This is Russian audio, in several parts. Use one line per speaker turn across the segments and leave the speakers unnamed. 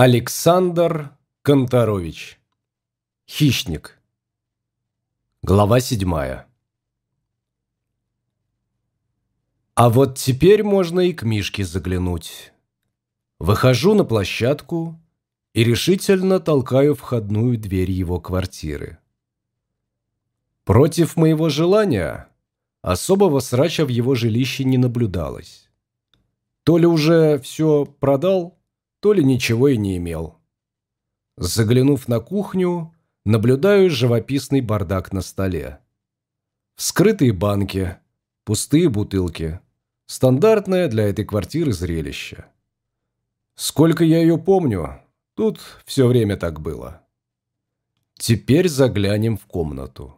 Александр Конторович. Хищник. Глава седьмая. А вот теперь можно и к Мишке заглянуть. Выхожу на площадку и решительно толкаю входную дверь его квартиры. Против моего желания особого срача в его жилище не наблюдалось. То ли уже все продал, то ли ничего и не имел. Заглянув на кухню, наблюдаю живописный бардак на столе. Вскрытые банки, пустые бутылки. Стандартное для этой квартиры зрелище. Сколько я ее помню, тут все время так было. Теперь заглянем в комнату.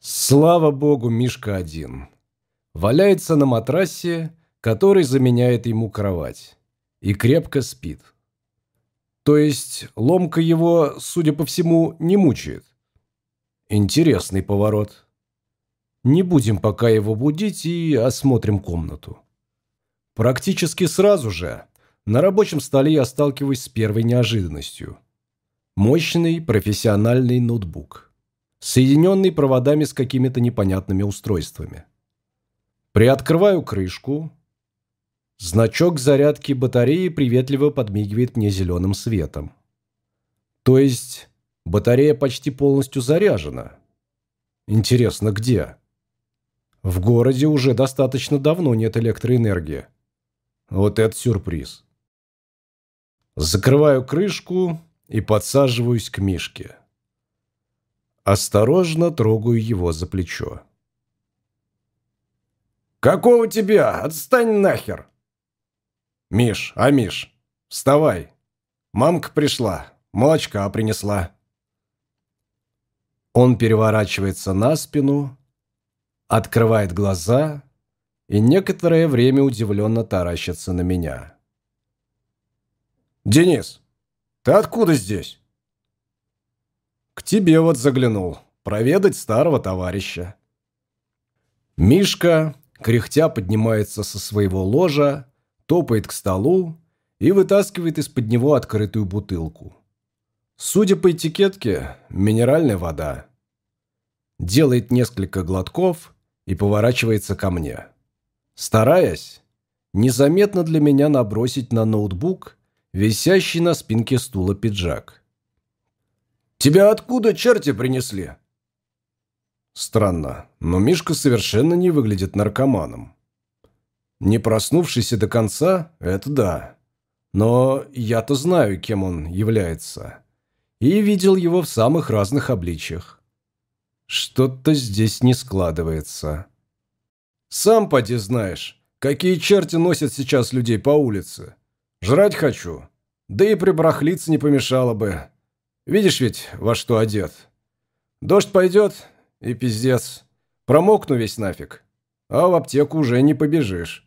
Слава богу, Мишка один. Валяется на матрасе, который заменяет ему кровать и крепко спит. То есть ломка его, судя по всему, не мучает. Интересный поворот. Не будем пока его будить и осмотрим комнату. Практически сразу же на рабочем столе я сталкиваюсь с первой неожиданностью. Мощный профессиональный ноутбук, соединенный проводами с какими-то непонятными устройствами. Приоткрываю крышку, Значок зарядки батареи приветливо подмигивает мне зеленым светом. То есть батарея почти полностью заряжена. Интересно, где? В городе уже достаточно давно нет электроэнергии. Вот это сюрприз. Закрываю крышку и подсаживаюсь к Мишке. Осторожно трогаю его за плечо.
«Какого тебя? Отстань нахер!»
«Миш, а Миш, вставай. Мамка пришла, молочка принесла». Он переворачивается на спину, открывает глаза и некоторое время удивленно таращится на меня.
«Денис, ты откуда здесь?»
«К тебе вот заглянул, проведать старого товарища». Мишка, кряхтя, поднимается со своего ложа топает к столу и вытаскивает из-под него открытую бутылку. Судя по этикетке, минеральная вода. Делает несколько глотков и поворачивается ко мне. Стараясь незаметно для меня набросить на ноутбук висящий на спинке стула пиджак.
«Тебя откуда черти принесли?»
Странно, но Мишка совершенно не выглядит наркоманом. Не проснувшийся до конца – это да. Но я-то знаю, кем он является. И видел его в самых разных обличьях. Что-то здесь не складывается. Сам поди знаешь, какие черти носят сейчас людей по улице. Жрать хочу. Да и прибрахлиться не помешало бы. Видишь ведь, во что одет. Дождь пойдет, и пиздец. Промокну весь нафиг. А в аптеку уже не побежишь.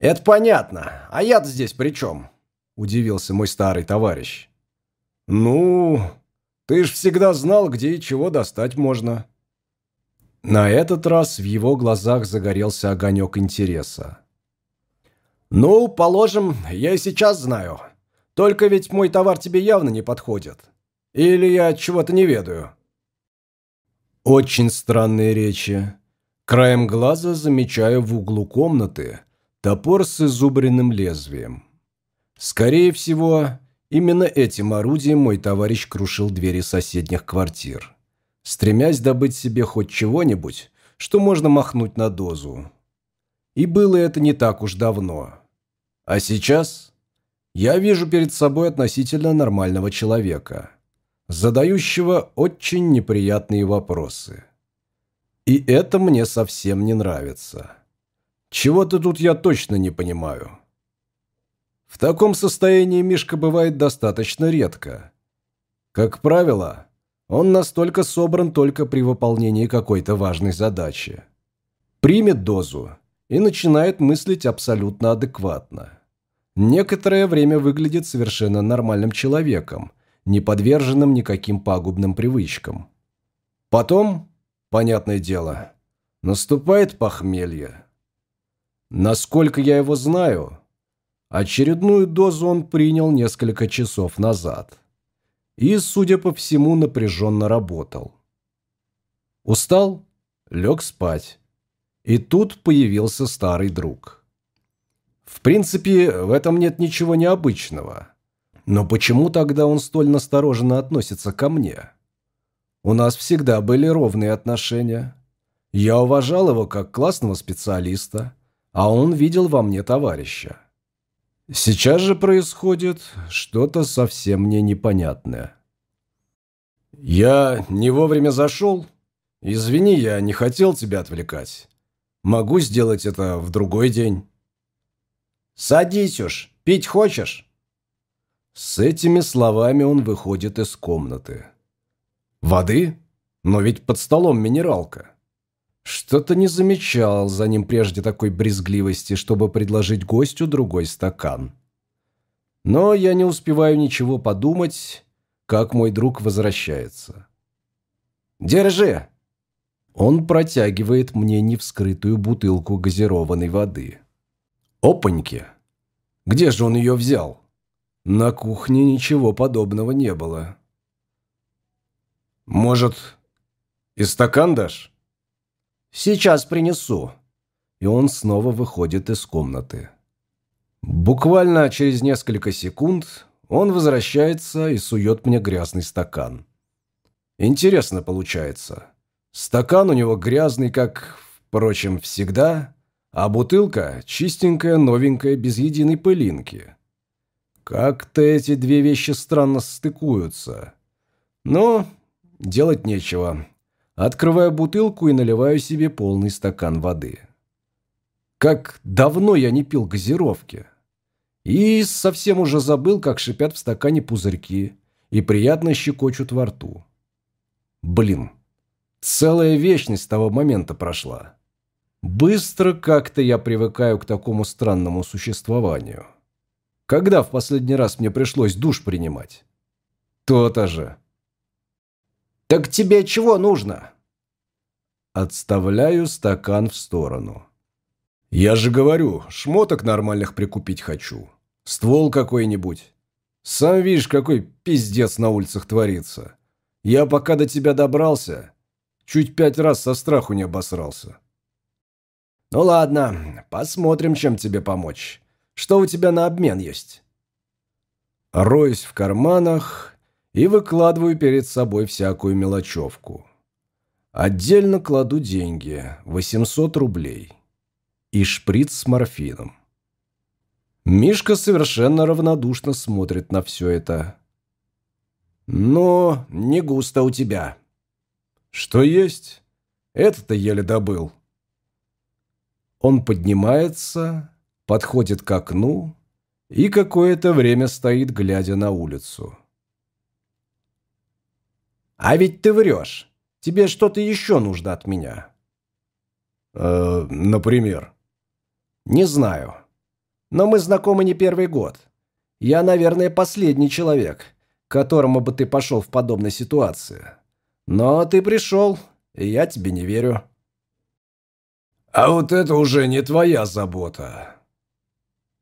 «Это понятно. А я-то здесь при чем?» – удивился мой старый товарищ.
«Ну, ты ж всегда знал, где и чего достать можно». На этот раз в его глазах загорелся огонек интереса.
«Ну, положим, я и сейчас знаю. Только ведь мой товар тебе явно не подходит. Или я чего-то не ведаю?»
Очень странные речи. Краем глаза замечаю в углу комнаты Топор с изубренным лезвием. Скорее всего, именно этим орудием мой товарищ крушил двери соседних квартир, стремясь добыть себе хоть чего-нибудь, что можно махнуть на дозу. И было это не так уж давно. А сейчас я вижу перед собой относительно нормального человека, задающего очень неприятные вопросы. И это мне совсем не нравится. Чего-то тут я точно не понимаю. В таком состоянии Мишка бывает достаточно редко. Как правило, он настолько собран только при выполнении какой-то важной задачи. Примет дозу и начинает мыслить абсолютно адекватно. Некоторое время выглядит совершенно нормальным человеком, не подверженным никаким пагубным привычкам. Потом, понятное дело, наступает похмелье. Насколько я его знаю, Очередную дозу он принял несколько часов назад. И, судя по всему, напряженно работал. Устал? Лег спать. И тут появился старый друг. В принципе, в этом нет ничего необычного. Но почему тогда он столь настороженно относится ко мне? У нас всегда были ровные отношения. Я уважал его как классного специалиста, а он видел во мне товарища. Сейчас же происходит что-то совсем мне непонятное. «Я не вовремя зашел? Извини, я не хотел тебя отвлекать. Могу сделать это в другой день».
«Садись уж, пить хочешь?»
С этими словами он выходит из комнаты. «Воды? Но ведь под столом минералка». Что-то не замечал за ним прежде такой брезгливости, чтобы предложить гостю другой стакан. Но я не успеваю ничего подумать, как мой друг возвращается.
«Держи!»
Он протягивает мне невскрытую бутылку газированной воды. Опаньки! Где же он ее взял? На кухне ничего подобного не было. «Может, и стакан дашь?»
Сейчас принесу».
И он снова выходит из комнаты. Буквально через несколько секунд он возвращается и сует мне грязный стакан. Интересно получается. Стакан у него грязный, как, впрочем, всегда, а бутылка чистенькая, новенькая, без единой пылинки. Как-то эти две вещи странно стыкуются. Но делать нечего. Открываю бутылку и наливаю себе полный стакан воды. Как давно я не пил газировки. И совсем уже забыл, как шипят в стакане пузырьки и приятно щекочут во рту. Блин, целая вечность того момента прошла. Быстро как-то я привыкаю к такому странному существованию. Когда в последний раз мне пришлось душ принимать? То-то же.
«Так тебе чего нужно?»
Отставляю стакан в сторону. «Я же говорю, шмоток нормальных прикупить хочу. Ствол какой-нибудь. Сам видишь, какой пиздец на улицах творится. Я пока до тебя добрался, чуть пять раз со страху не обосрался».
«Ну ладно, посмотрим, чем тебе помочь. Что у тебя на обмен есть?»
Роюсь в карманах и выкладываю перед собой всякую мелочевку. Отдельно кладу деньги, 800 рублей. И шприц с морфином. Мишка совершенно равнодушно смотрит на все это.
«Но не густо у тебя».
«Что есть? Это-то еле добыл». Он поднимается, подходит к окну и какое-то время стоит, глядя на улицу.
«А ведь ты врешь. Тебе что-то еще нужно от меня».
«Э, например?»
«Не знаю. Но мы знакомы не первый год. Я, наверное, последний человек, к которому бы ты пошел в подобной ситуации. Но ты пришел, и я тебе не верю».
«А вот это уже не твоя забота».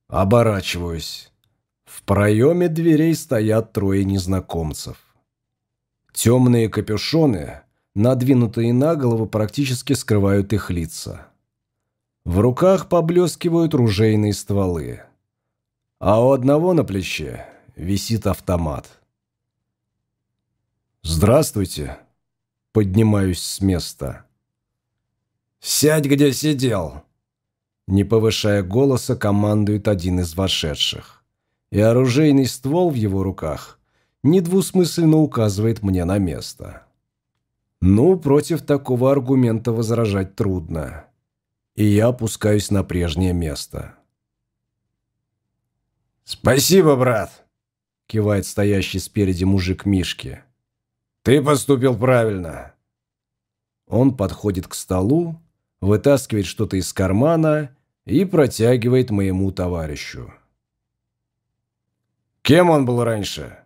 Оборачиваюсь. В проеме дверей стоят трое незнакомцев. Темные капюшоны, надвинутые на голову, практически скрывают их лица. В руках поблескивают ружейные стволы. А у одного на плече висит автомат. «Здравствуйте!» Поднимаюсь с места.
«Сядь, где сидел!»
Не повышая голоса, командует один из вошедших. И оружейный ствол в его руках недвусмысленно указывает мне на место. Ну, против такого аргумента возражать трудно. И я опускаюсь на прежнее место.
«Спасибо, брат!»
– кивает стоящий спереди мужик Мишки.
«Ты поступил правильно!»
Он подходит к столу, вытаскивает что-то из кармана и протягивает моему товарищу.
«Кем он был раньше?»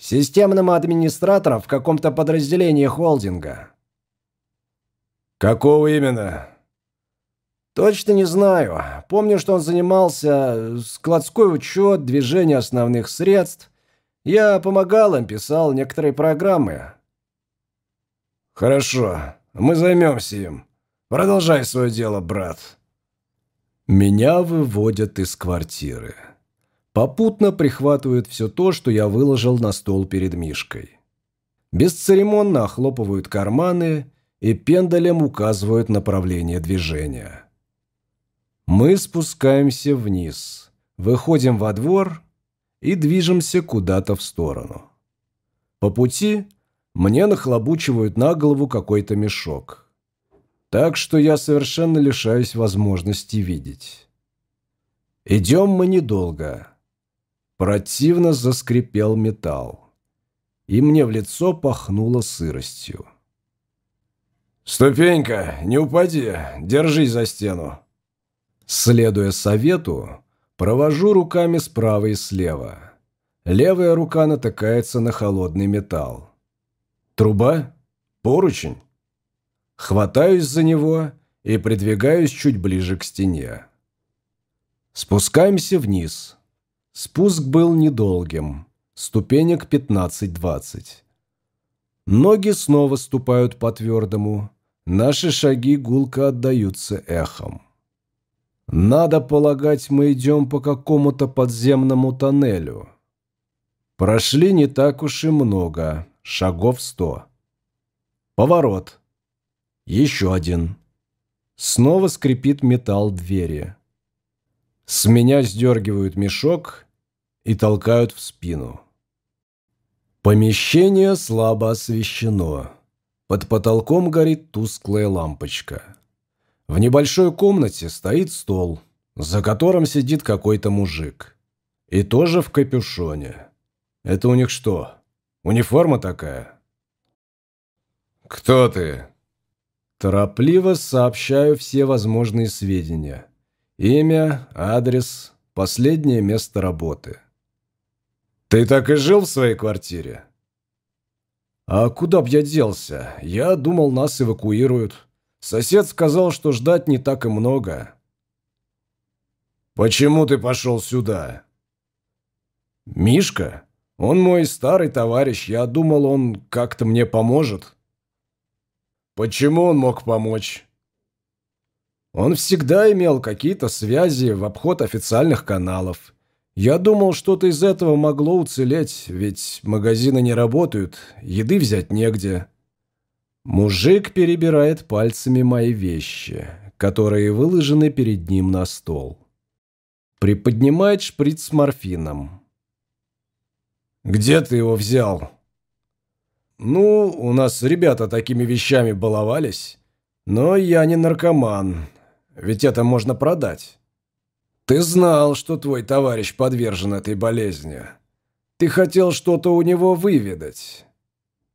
Системным администратором в каком-то подразделении холдинга.
Какого именно?
Точно не знаю. Помню, что он занимался складской учет, движение основных средств. Я помогал им, писал некоторые программы.
Хорошо, мы займемся им. Продолжай свое дело, брат. Меня выводят из квартиры. Попутно прихватывают все то, что я выложил на стол перед Мишкой. Бесцеремонно охлопывают карманы и пендалем указывают направление движения. Мы спускаемся вниз, выходим во двор и движемся куда-то в сторону. По пути мне нахлобучивают на голову какой-то мешок. Так что я совершенно лишаюсь возможности видеть. Идем мы недолго. Противно заскрипел металл. И мне в лицо пахнуло сыростью. «Ступенька, не упади, держись за стену!» Следуя совету, провожу руками справа и слева. Левая рука натыкается на холодный металл. Труба? Поручень? Хватаюсь за него и придвигаюсь чуть ближе к стене. Спускаемся вниз. Спуск был недолгим, ступенек 15-20. Ноги снова ступают по твердому, наши шаги гулко отдаются эхом. Надо полагать, мы идем по какому-то подземному тоннелю. Прошли не так уж и много, шагов сто. Поворот. Еще один. Снова скрипит металл двери. С меня сдергивают мешок и толкают в спину. Помещение слабо освещено. Под потолком горит тусклая лампочка. В небольшой комнате стоит стол, за которым сидит какой-то мужик. И тоже в капюшоне. Это у них что, униформа такая? «Кто ты?» Торопливо сообщаю все возможные сведения. Имя, адрес, последнее место работы. «Ты так и жил в своей квартире?» «А куда б я делся? Я думал, нас эвакуируют. Сосед сказал, что ждать не так и много». «Почему ты пошел сюда?» «Мишка? Он мой старый товарищ. Я думал, он как-то мне поможет». «Почему он мог помочь?» Он всегда имел какие-то связи в обход официальных каналов. Я думал, что-то из этого могло уцелеть, ведь магазины не работают, еды взять негде. Мужик перебирает пальцами мои вещи, которые выложены перед ним на стол. Приподнимает шприц с морфином. «Где ты его взял?» «Ну, у нас ребята такими вещами баловались. Но я не наркоман, ведь это можно продать. Ты знал, что твой товарищ подвержен этой болезни. Ты хотел что-то у него выведать.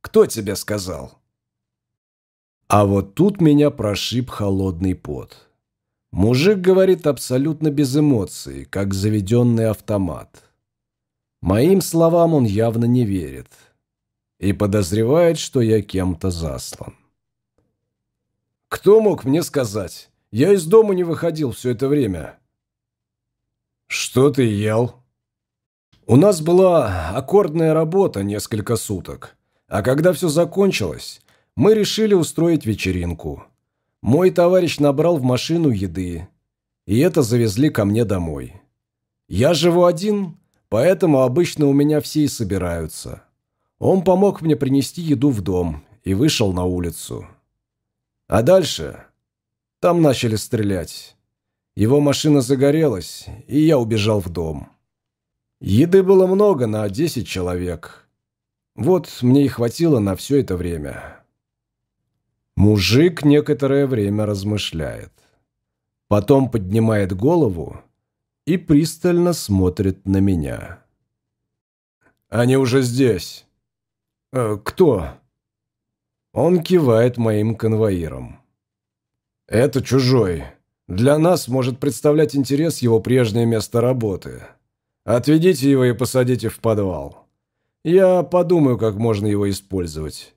Кто тебе сказал? А вот тут меня прошиб холодный пот. Мужик говорит абсолютно без эмоций, как заведенный автомат. Моим словам он явно не верит и подозревает, что я кем-то заслан. Кто мог мне сказать? Я из дома не выходил все это время. Что ты ел? У нас была аккордная работа несколько суток. А когда все закончилось, мы решили устроить вечеринку. Мой товарищ набрал в машину еды, и это завезли ко мне домой. Я живу один, поэтому обычно у меня все и собираются. Он помог мне принести еду в дом и вышел на улицу. А дальше там начали стрелять. Его машина загорелась, и я убежал в дом. Еды было много на 10 человек. Вот мне и хватило на все это время. Мужик некоторое время размышляет. Потом поднимает голову и пристально смотрит на меня. «Они уже здесь». «Э, «Кто?» Он кивает моим конвоирам. «Это чужой. Для нас может представлять интерес его прежнее место работы. Отведите его и посадите в подвал. Я подумаю, как можно его использовать».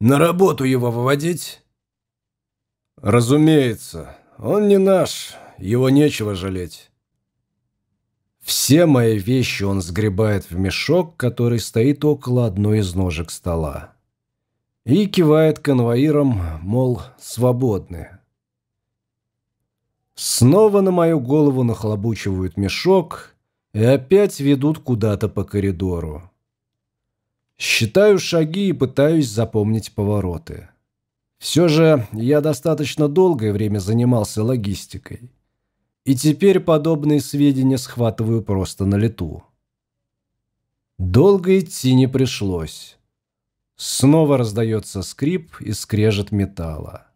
«На работу его выводить?» «Разумеется. Он не наш, его нечего жалеть.
Все мои вещи он сгребает в мешок, который стоит около одной из ножек стола. И кивает конвоирам, мол, свободны. Снова на мою голову нахлобучивают мешок и опять ведут куда-то по коридору. Считаю шаги и пытаюсь запомнить повороты. Все же я достаточно долгое время занимался логистикой. И теперь подобные сведения схватываю просто на лету. Долго идти не пришлось. Снова раздается скрип и скрежет металла.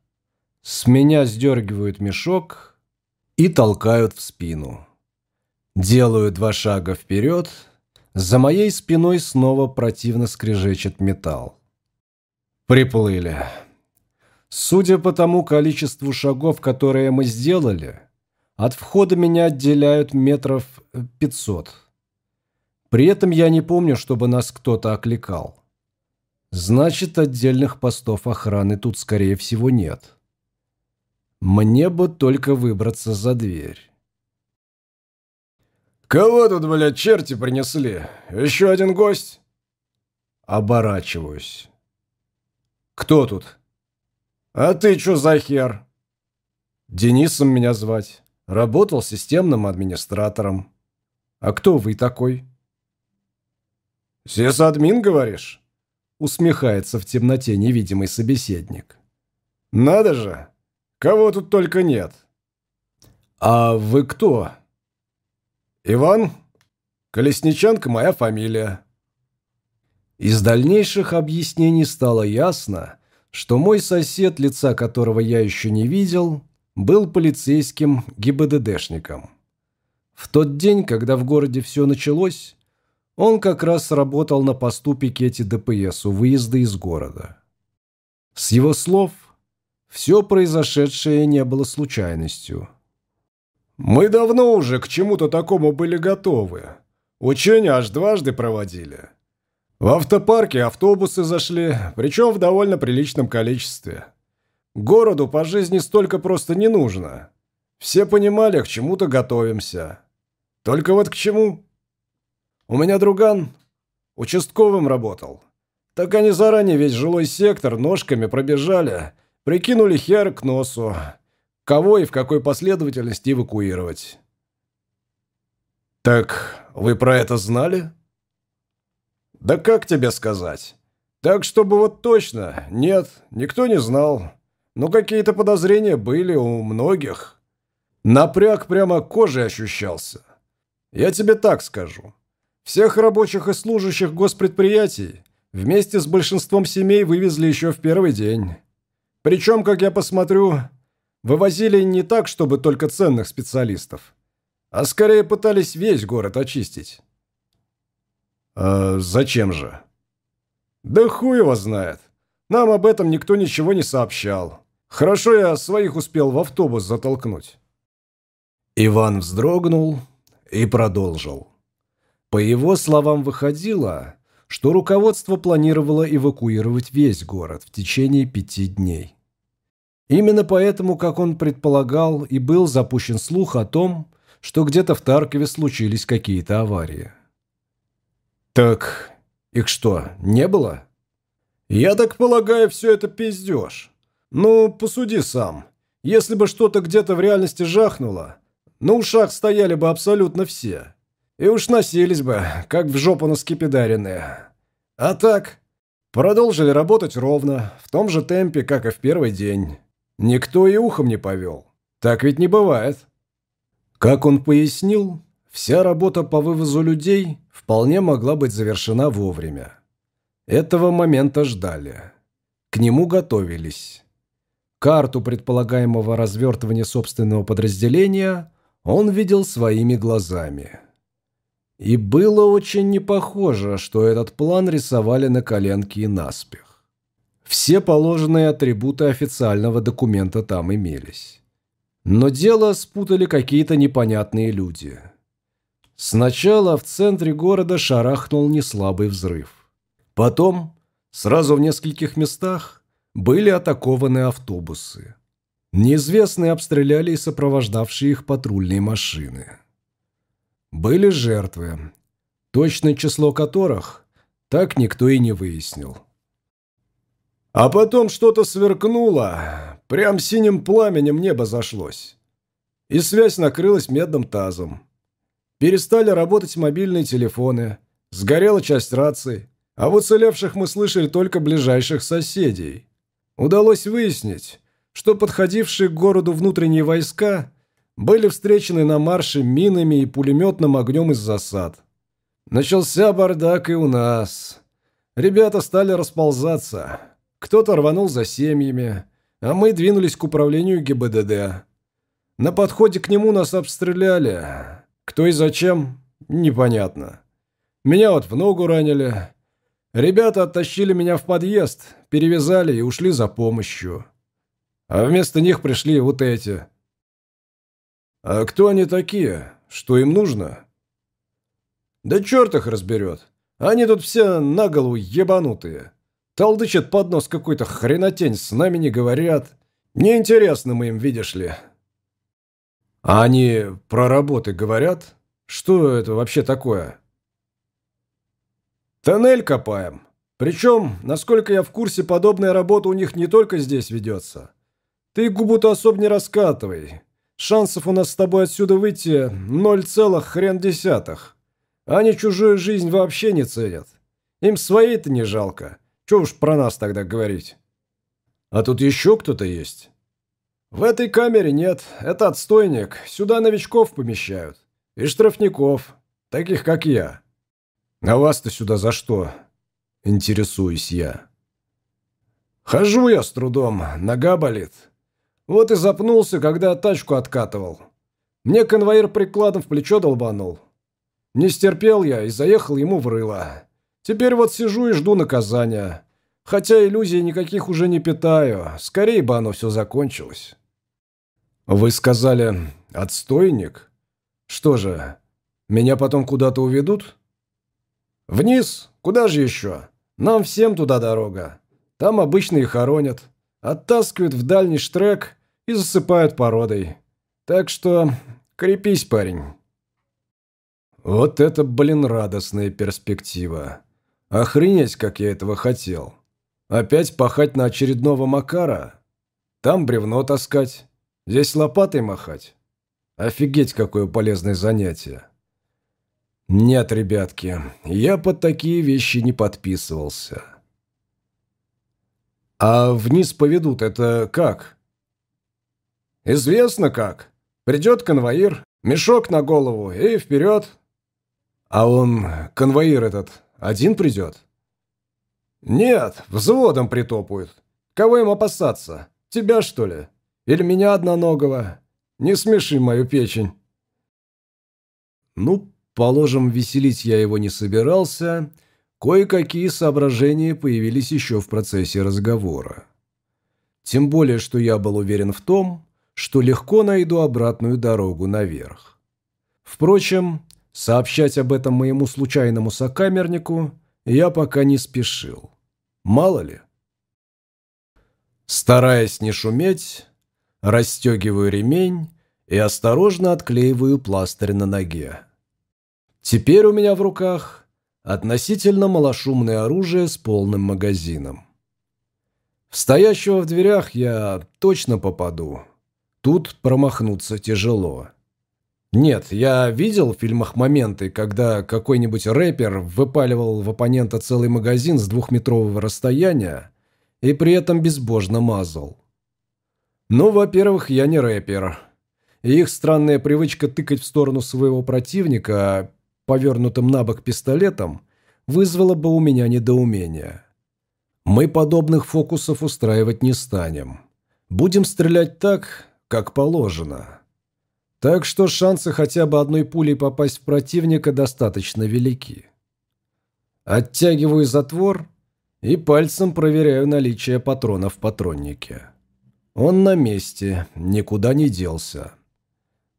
С меня сдергивают мешок и толкают в спину. Делаю два шага вперед, за моей спиной снова противно скрежечет металл. Приплыли. Судя по тому количеству шагов, которые мы сделали, от входа меня отделяют метров пятьсот. При этом я не помню, чтобы нас кто-то окликал. Значит, отдельных постов охраны тут, скорее всего, нет. Мне бы только выбраться за дверь.
«Кого тут, блядь, черти принесли? Еще один гость?»
Оборачиваюсь.
«Кто тут?» «А ты что за хер?»
«Денисом меня звать. Работал системным администратором. А кто вы такой?»
«Сисадмин, говоришь?»
Усмехается в темноте невидимый собеседник.
«Надо же! Кого тут только нет!»
«А вы кто?»
«Иван? Колесниченко моя фамилия».
Из дальнейших объяснений стало ясно, что мой сосед, лица которого я еще не видел, был полицейским ГИБДДшником. В тот день, когда в городе все началось, он как раз работал на посту пикете ДПС у выезда из города. С его слов, все произошедшее не было случайностью –
мы давно уже к чему-то такому были готовы. Учения аж дважды проводили. В автопарке автобусы зашли, причем в довольно приличном количестве. Городу по жизни столько просто не нужно. Все понимали, к чему-то готовимся. Только вот к чему? У меня друган участковым работал. Так они заранее весь жилой сектор ножками пробежали, прикинули хер к носу, кого и в какой последовательности эвакуировать. «Так вы про это знали?» «Да как тебе сказать? Так, чтобы вот точно, нет, никто не знал. Но какие-то подозрения были у многих. Напряг прямо кожей ощущался. Я тебе так скажу. Всех рабочих и служащих госпредприятий вместе с большинством семей вывезли еще в первый день. Причем, как я посмотрю, Вывозили не так, чтобы только ценных специалистов, а скорее пытались весь город очистить.
А зачем же?
Да хуй его знает. Нам об этом никто ничего не сообщал. Хорошо я своих успел в автобус затолкнуть.
Иван вздрогнул и продолжил. По его словам выходило, что руководство планировало эвакуировать весь город в течение пяти дней. Именно поэтому, как он предполагал, и был запущен слух о том, что где-то в Таркове случились какие-то аварии.
«Так их что, не было?» «Я так полагаю, все это пиздеж. Ну, посуди сам. Если бы что-то где-то в реальности жахнуло, на ушах стояли бы абсолютно все. И уж носились бы, как в жопу наскипидаренные. А так, продолжили работать ровно, в том же темпе, как и в первый день». Никто и ухом не повел. Так ведь не бывает.
Как он пояснил, вся работа по вывозу людей вполне могла быть завершена вовремя. Этого момента ждали. К нему готовились. Карту предполагаемого развертывания собственного подразделения он видел своими глазами. И было очень не похоже, что этот план рисовали на коленке и наспех. Все положенные атрибуты официального документа там имелись. Но дело спутали какие-то непонятные люди. Сначала в центре города шарахнул неслабый взрыв. Потом, сразу в нескольких местах, были атакованы автобусы.
Неизвестные обстреляли и сопровождавшие их патрульные машины. Были жертвы, точное число которых так никто и не выяснил. А потом что-то сверкнуло, прям синим пламенем небо зашлось. И связь накрылась медным тазом. Перестали работать мобильные телефоны, сгорела часть раций, а в уцелевших мы слышали только ближайших соседей. Удалось выяснить, что подходившие к городу внутренние войска были встречены на марше минами и пулеметным огнем из засад. Начался бардак и у нас. Ребята стали расползаться. Кто-то рванул за семьями, а мы двинулись к управлению ГИБДД. На подходе к нему нас обстреляли. Кто и зачем, непонятно. Меня вот в ногу ранили. Ребята оттащили меня в подъезд, перевязали и ушли за помощью. А вместо них пришли вот эти. А кто они такие? Что им нужно? Да черт их разберет. Они тут все на голову ебанутые. Толдычат под нос какой-то хренотень, с нами не говорят. Неинтересно мы им, видишь ли. А они про работы говорят? Что это вообще такое? Тоннель копаем. Причем, насколько я в курсе, подобная работа у них не только здесь ведется. Ты губу-то особо не раскатывай. Шансов у нас с тобой отсюда выйти ноль целых хрен десятых. Они чужую жизнь вообще не ценят. Им своей-то не жалко. Чего уж про нас тогда говорить? А тут еще кто-то есть? В этой камере нет. Это отстойник. Сюда новичков помещают. И штрафников. Таких, как я. А вас-то сюда за что? Интересуюсь я. Хожу я с трудом. Нога болит. Вот и запнулся, когда тачку откатывал. Мне конвоир прикладом в плечо долбанул. Не стерпел я и заехал ему в рыло. Теперь вот сижу и жду наказания. Хотя иллюзий никаких уже не питаю. Скорее бы оно все закончилось. Вы сказали «отстойник»? Что же, меня потом куда-то уведут? Вниз? Куда же еще? Нам всем туда дорога. Там обычно и хоронят. Оттаскивают в дальний штрек и засыпают породой. Так что крепись, парень. Вот это, блин, радостная перспектива. Охренеть, как я этого хотел. Опять пахать на очередного Макара? Там бревно таскать, здесь лопатой махать. Офигеть, какое полезное занятие. Нет, ребятки, я под такие вещи не подписывался. А вниз поведут, это как? Известно как. Придет конвоир, мешок на голову и вперед. А он, конвоир этот, один придет? Нет, взводом притопают. Кого им опасаться? Тебя, что ли? Или меня одноногого? Не смеши мою печень. Ну, положим, веселить я его не собирался. Кое-какие соображения появились еще в процессе разговора. Тем более, что я был уверен в том, что легко найду обратную дорогу наверх. Впрочем, сообщать об этом моему случайному сокамернику я пока не спешил. Мало ли. Стараясь не шуметь, расстегиваю ремень и осторожно отклеиваю пластырь на ноге. Теперь у меня в руках относительно малошумное оружие с полным магазином. В стоящего в дверях я точно попаду. Тут промахнуться тяжело. Нет, я видел в фильмах моменты, когда какой-нибудь рэпер выпаливал в оппонента целый магазин с двухметрового расстояния и при этом безбожно мазал. Ну, во-первых, я не рэпер. И их странная привычка тыкать в сторону своего противника повернутым на бок пистолетом вызвала бы у меня недоумение. Мы подобных фокусов устраивать не станем. Будем стрелять так, как положено. Так что шансы хотя бы одной пулей попасть в противника достаточно велики. Оттягиваю затвор и пальцем проверяю наличие патрона в патроннике. Он на месте, никуда не делся.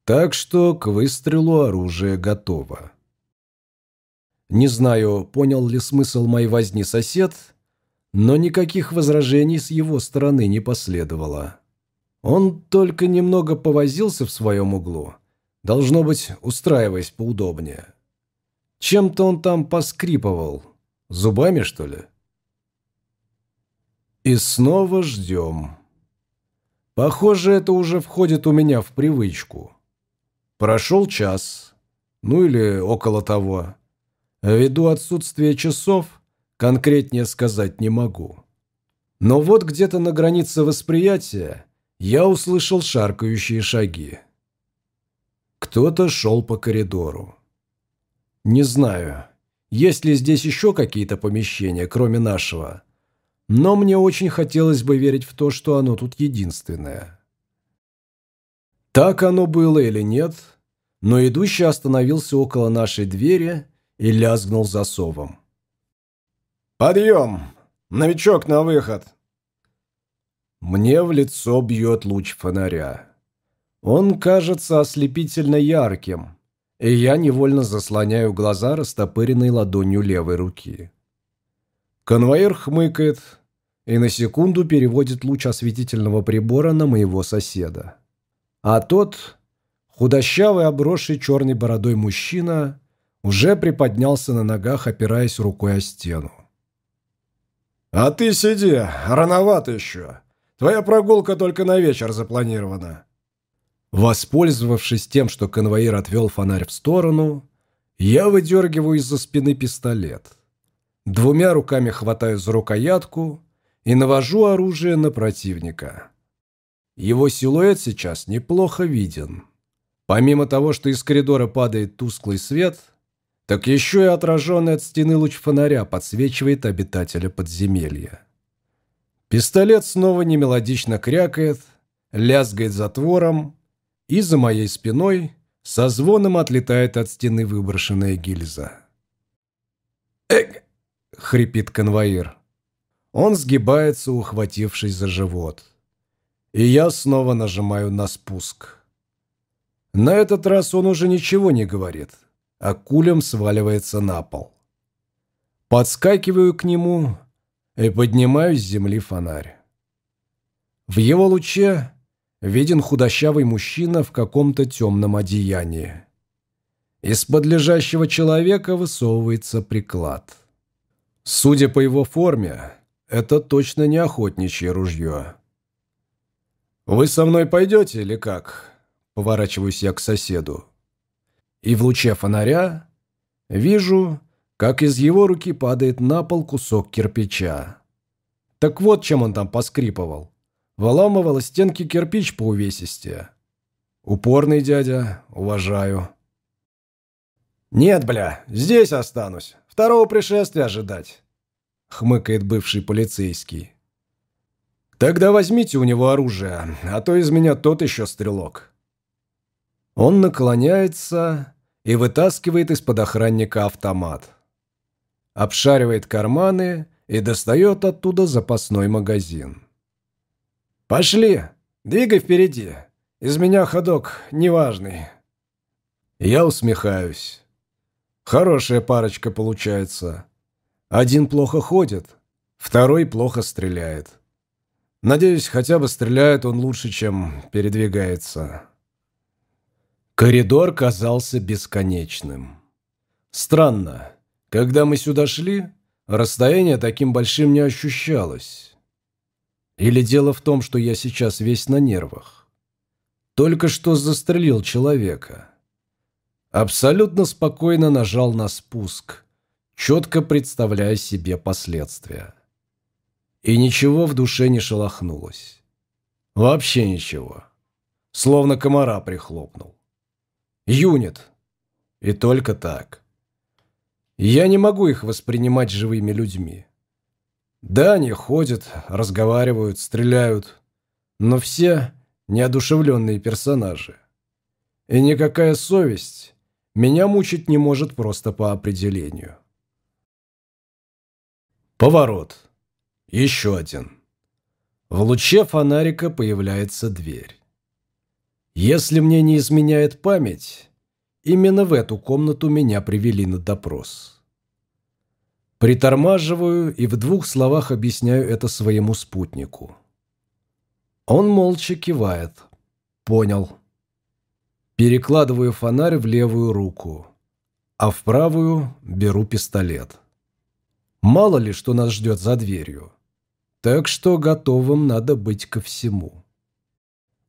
Так что к выстрелу оружие готово. Не знаю, понял ли смысл моей возни сосед, но никаких возражений с его стороны не последовало. Он только немного повозился в своем углу, должно быть, устраиваясь поудобнее. Чем-то он там поскрипывал. Зубами, что ли? И снова ждем. Похоже, это уже входит у меня в привычку. Прошел час, ну или около того. Ввиду отсутствия часов, конкретнее сказать не могу. Но вот где-то на границе восприятия я услышал шаркающие шаги. Кто-то шел по коридору. Не знаю, есть ли здесь еще какие-то помещения, кроме нашего, но мне очень хотелось бы верить в то, что оно тут единственное. Так оно было или нет, но идущий остановился около нашей двери и лязгнул засовом. «Подъем! Новичок на выход!» Мне в лицо бьет луч фонаря. Он кажется ослепительно ярким, и я невольно заслоняю глаза растопыренной ладонью левой руки. Конвоир хмыкает и на секунду переводит луч осветительного прибора на моего соседа. А тот, худощавый, обросший черной бородой мужчина, уже приподнялся на ногах, опираясь рукой о стену. «А ты сиди, рановато еще. Твоя прогулка только на вечер запланирована». Воспользовавшись тем, что конвоир отвел фонарь в сторону, я выдергиваю из-за спины пистолет. Двумя руками хватаю за рукоятку и навожу оружие на противника. Его силуэт сейчас неплохо виден. Помимо того, что из коридора падает тусклый свет, так еще и отраженный от стены луч фонаря подсвечивает обитателя подземелья. Пистолет снова немелодично крякает, лязгает затвором, и за моей спиной со звоном отлетает от стены выброшенная гильза. «Эк!» — хрипит конвоир. Он сгибается, ухватившись за живот. И я снова нажимаю на спуск. На этот раз он уже ничего не говорит, а кулем сваливается на пол. Подскакиваю к нему и поднимаю с земли фонарь. В его луче виден худощавый мужчина в каком-то темном одеянии. Из-под лежащего человека высовывается приклад. Судя по его форме, это точно не охотничье ружье. «Вы со мной пойдете или как?» Поворачиваюсь я к соседу. И в луче фонаря вижу, как из его руки падает на пол кусок кирпича. Так вот, чем он там поскрипывал выламывал стенки кирпич по увесисте. Упорный дядя, уважаю. «Нет, бля, здесь останусь. Второго пришествия ожидать», — хмыкает бывший полицейский. «Тогда возьмите у него оружие, а то из меня тот еще стрелок». Он наклоняется и вытаскивает из-под охранника автомат. Обшаривает карманы и достает оттуда запасной магазин. «Пошли! Двигай впереди! Из меня ходок неважный!» Я усмехаюсь. Хорошая парочка получается. Один плохо ходит, второй плохо стреляет. Надеюсь, хотя бы стреляет он лучше, чем передвигается. Коридор казался бесконечным. Странно, когда мы сюда шли, расстояние таким большим не ощущалось. Или дело в том, что я сейчас весь на нервах? Только что застрелил человека. Абсолютно спокойно нажал на спуск, четко представляя себе последствия. И ничего в душе не шелохнулось. Вообще ничего. Словно комара прихлопнул. Юнит. И только так. Я не могу их воспринимать живыми людьми. Да, они ходят, разговаривают, стреляют, но все неодушевленные персонажи. И никакая совесть меня мучить не может просто по определению. Поворот. Еще один. В луче фонарика появляется дверь. Если мне не изменяет память, именно в эту комнату меня привели на допрос. Притормаживаю и в двух словах объясняю это своему спутнику.
Он молча кивает. Понял. Перекладываю фонарь в левую руку, а в правую беру пистолет. Мало ли, что нас ждет за дверью. Так что готовым надо быть ко всему.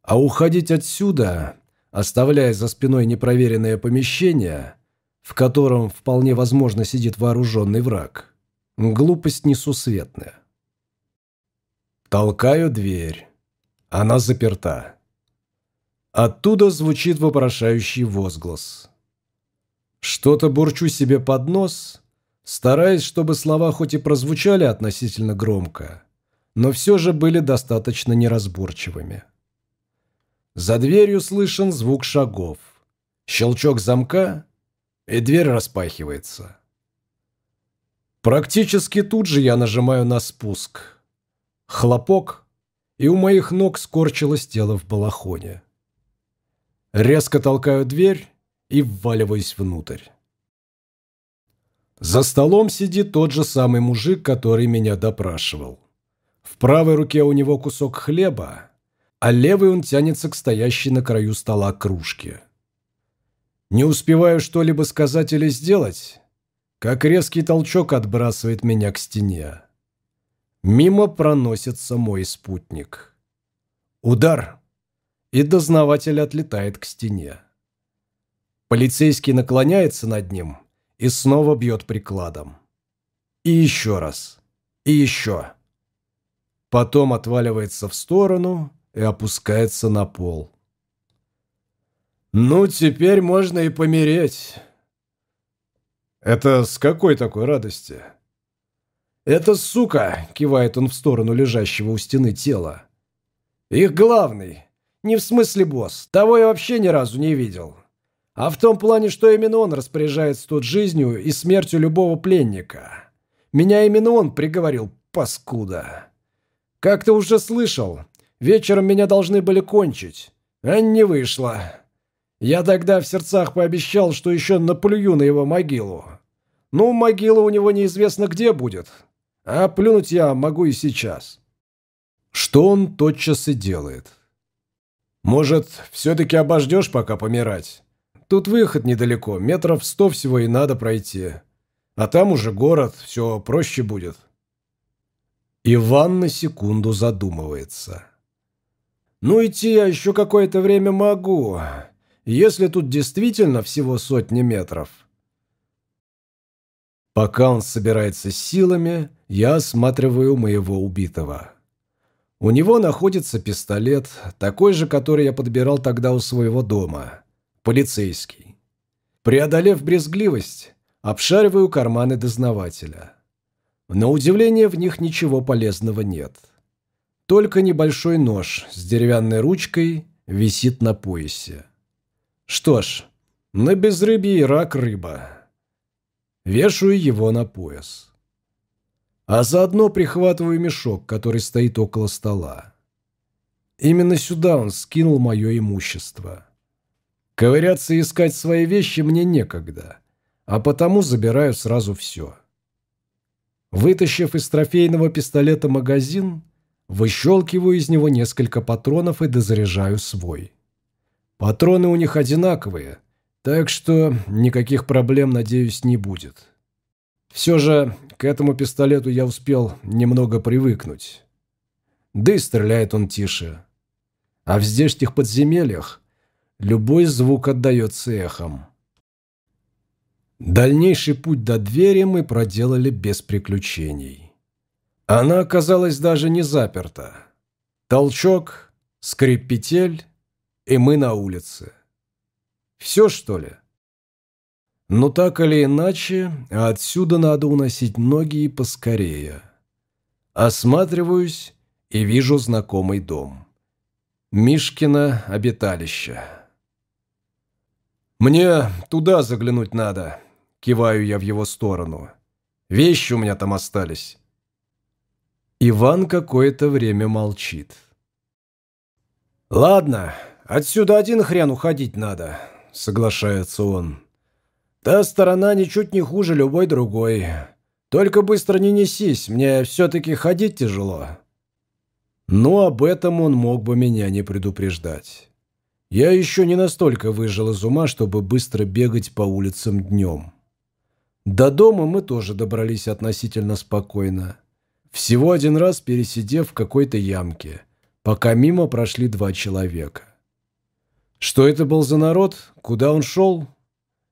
А уходить отсюда, оставляя за спиной непроверенное помещение, в котором вполне возможно сидит вооруженный враг, глупость несусветная. Толкаю дверь. Она заперта. Оттуда звучит вопрошающий возглас. Что-то бурчу себе под нос, стараясь, чтобы слова хоть и прозвучали относительно громко, но все же были достаточно неразборчивыми. За дверью слышен звук шагов, щелчок замка, и дверь распахивается. Практически тут же я нажимаю на спуск. Хлопок, и у моих ног скорчилось тело в балахоне. Резко толкаю дверь и вваливаюсь внутрь. За столом сидит тот же самый мужик, который меня допрашивал. В правой руке у него кусок хлеба, а левый он тянется к стоящей на краю стола кружке. Не успеваю что-либо сказать или сделать, как резкий толчок отбрасывает меня к стене. Мимо проносится мой спутник. Удар, и дознаватель отлетает к стене. Полицейский наклоняется над ним и снова бьет прикладом. И еще раз. И еще. Потом отваливается в сторону и опускается на пол. «Ну, теперь можно и помереть». «Это с какой такой радости?» «Это сука!» – кивает он в сторону лежащего у стены тела. «Их главный. Не в смысле босс. Того я вообще ни разу не видел. А в том плане, что именно он распоряжается тут жизнью и смертью любого пленника. Меня именно он приговорил, паскуда. Как ты уже слышал, вечером меня должны были кончить. А не вышло. Я тогда в сердцах пообещал, что еще наплюю на его могилу. Ну, могила у него неизвестно где будет. А плюнуть я могу и сейчас. Что он тотчас и делает. Может, все-таки обождешь, пока помирать? Тут выход недалеко, метров сто всего и надо пройти. А там уже город, все проще будет. Иван на секунду задумывается. Ну, идти я еще какое-то время могу, если тут действительно всего сотни метров. Пока он собирается силами, я осматриваю моего убитого. У него находится пистолет, такой же, который я подбирал тогда у своего дома. Полицейский. Преодолев брезгливость, обшариваю карманы дознавателя. На удивление в них ничего полезного нет. Только небольшой нож с деревянной ручкой висит на поясе. Что ж, на безрыбье рак рыба. Вешаю его на пояс а заодно прихватываю мешок, который стоит около стола. Именно сюда он скинул мое имущество. Ковыряться и искать свои вещи мне некогда, а потому забираю сразу все. Вытащив из трофейного пистолета магазин, выщелкиваю из него несколько патронов и дозаряжаю свой. Патроны у них одинаковые, так что никаких проблем, надеюсь, не будет. Все же к этому пистолету я успел немного привыкнуть. Да и стреляет он тише. А в здешних подземельях любой звук отдается эхом. Дальнейший путь до двери мы проделали без приключений. Она оказалась даже не заперта. Толчок, скрип петель, и мы на улице. Все, что ли? Но так или иначе, отсюда надо уносить ноги и поскорее. Осматриваюсь и вижу знакомый дом. Мишкина обиталище. «Мне туда заглянуть надо», — киваю я в его сторону. «Вещи у меня там остались». Иван какое-то время молчит. «Ладно, отсюда один хрен уходить надо», — соглашается он. Та сторона ничуть не хуже любой другой. Только быстро не несись, мне все-таки ходить тяжело».
Но об этом он мог бы меня не предупреждать. Я еще не настолько выжил из ума, чтобы быстро бегать по улицам днем. До дома мы тоже добрались относительно спокойно. Всего один раз пересидев в какой-то ямке, пока мимо прошли два человека. Что это был за народ? Куда он шел?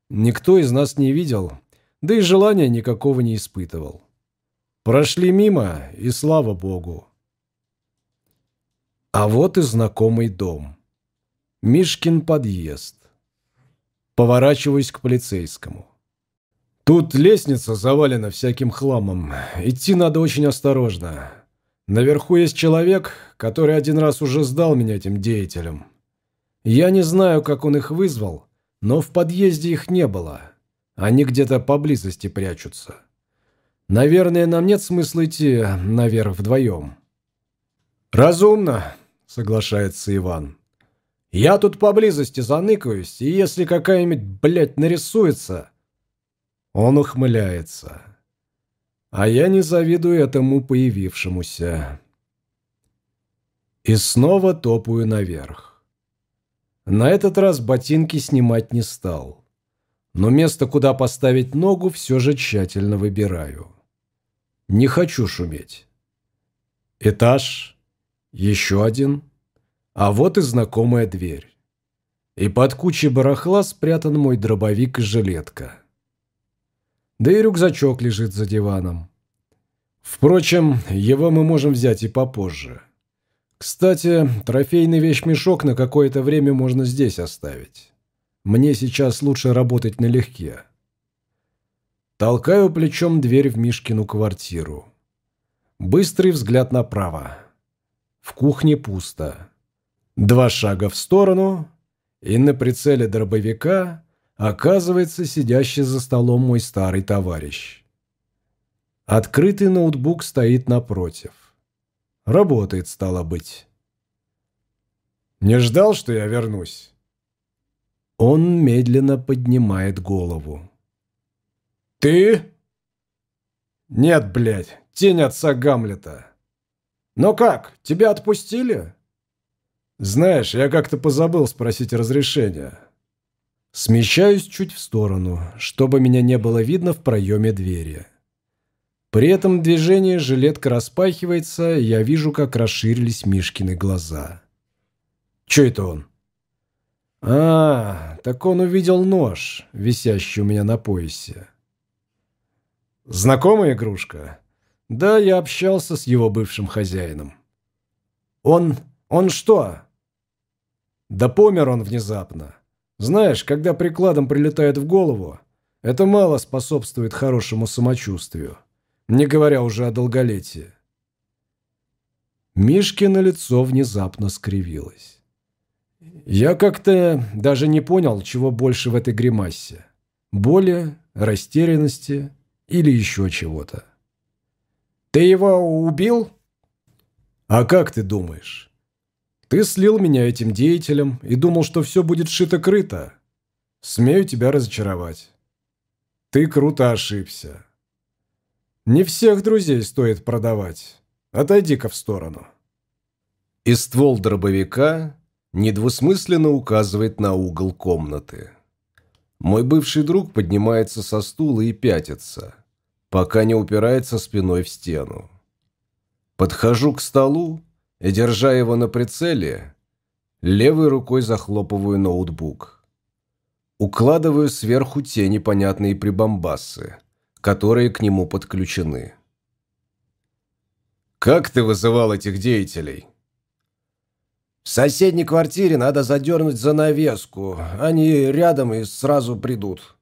Никто из нас не видел, да и желания никакого не испытывал. Прошли мимо, и слава богу. А вот и знакомый дом. Мишкин подъезд. Поворачиваюсь к полицейскому. Тут лестница завалена всяким хламом. Идти надо очень осторожно. Наверху есть человек, который один раз уже сдал меня этим деятелям. Я не знаю, как он их вызвал, но в подъезде их не было. Они где-то поблизости прячутся. Наверное, нам нет смысла идти наверх вдвоем. «Разумно», — соглашается Иван. «Я тут поблизости заныкаюсь, и если какая-нибудь, блядь, нарисуется...» Он ухмыляется. А я не завидую этому появившемуся. И снова топаю наверх. На этот раз ботинки снимать не стал. Но место, куда поставить ногу, все же тщательно выбираю. Не хочу шуметь. Этаж, еще один, а вот и знакомая дверь. И под кучей барахла спрятан мой дробовик и жилетка. Да и рюкзачок лежит за диваном. Впрочем, его мы можем взять и попозже. Кстати, трофейный вещмешок на какое-то время можно здесь оставить. Мне сейчас лучше работать налегке. Толкаю плечом дверь в Мишкину квартиру. Быстрый взгляд направо. В кухне пусто. Два шага в сторону, и на прицеле дробовика оказывается сидящий за столом мой старый товарищ. Открытый ноутбук стоит напротив. Работает, стало быть. «Не ждал, что я вернусь?» Он медленно поднимает голову. «Ты?» «Нет, блядь, тень отца Гамлета». «Но как, тебя отпустили?» «Знаешь, я как-то позабыл спросить разрешения. Смещаюсь чуть в сторону, чтобы меня не было видно в проеме двери. При этом движении жилетка распахивается, я вижу, как расширились Мишкины глаза. Че это он? А, так он увидел нож, висящий у меня на поясе. Знакомая игрушка? Да, я общался с его бывшим хозяином. Он... он что? Да помер он внезапно. Знаешь, когда прикладом прилетает в голову, это мало способствует хорошему самочувствию, не говоря уже о долголетии. Мишкино лицо внезапно скривилось. Я как-то даже не понял, чего больше в этой гримасе. Боли, растерянности или еще чего-то. «Ты его убил?» «А как ты думаешь?» Ты слил меня этим деятелем и думал, что все будет шито-крыто. Смею тебя разочаровать. Ты круто ошибся. Не всех друзей стоит продавать. Отойди-ка в сторону. И ствол дробовика недвусмысленно указывает на угол комнаты. Мой бывший друг поднимается со стула и пятится, пока не упирается спиной в стену. Подхожу к столу и, держа его на прицеле, левой рукой захлопываю ноутбук. Укладываю сверху те непонятные прибамбасы, которые к нему подключены. «Как ты вызывал этих деятелей?» «В соседней квартире надо задернуть занавеску. Они рядом и сразу придут».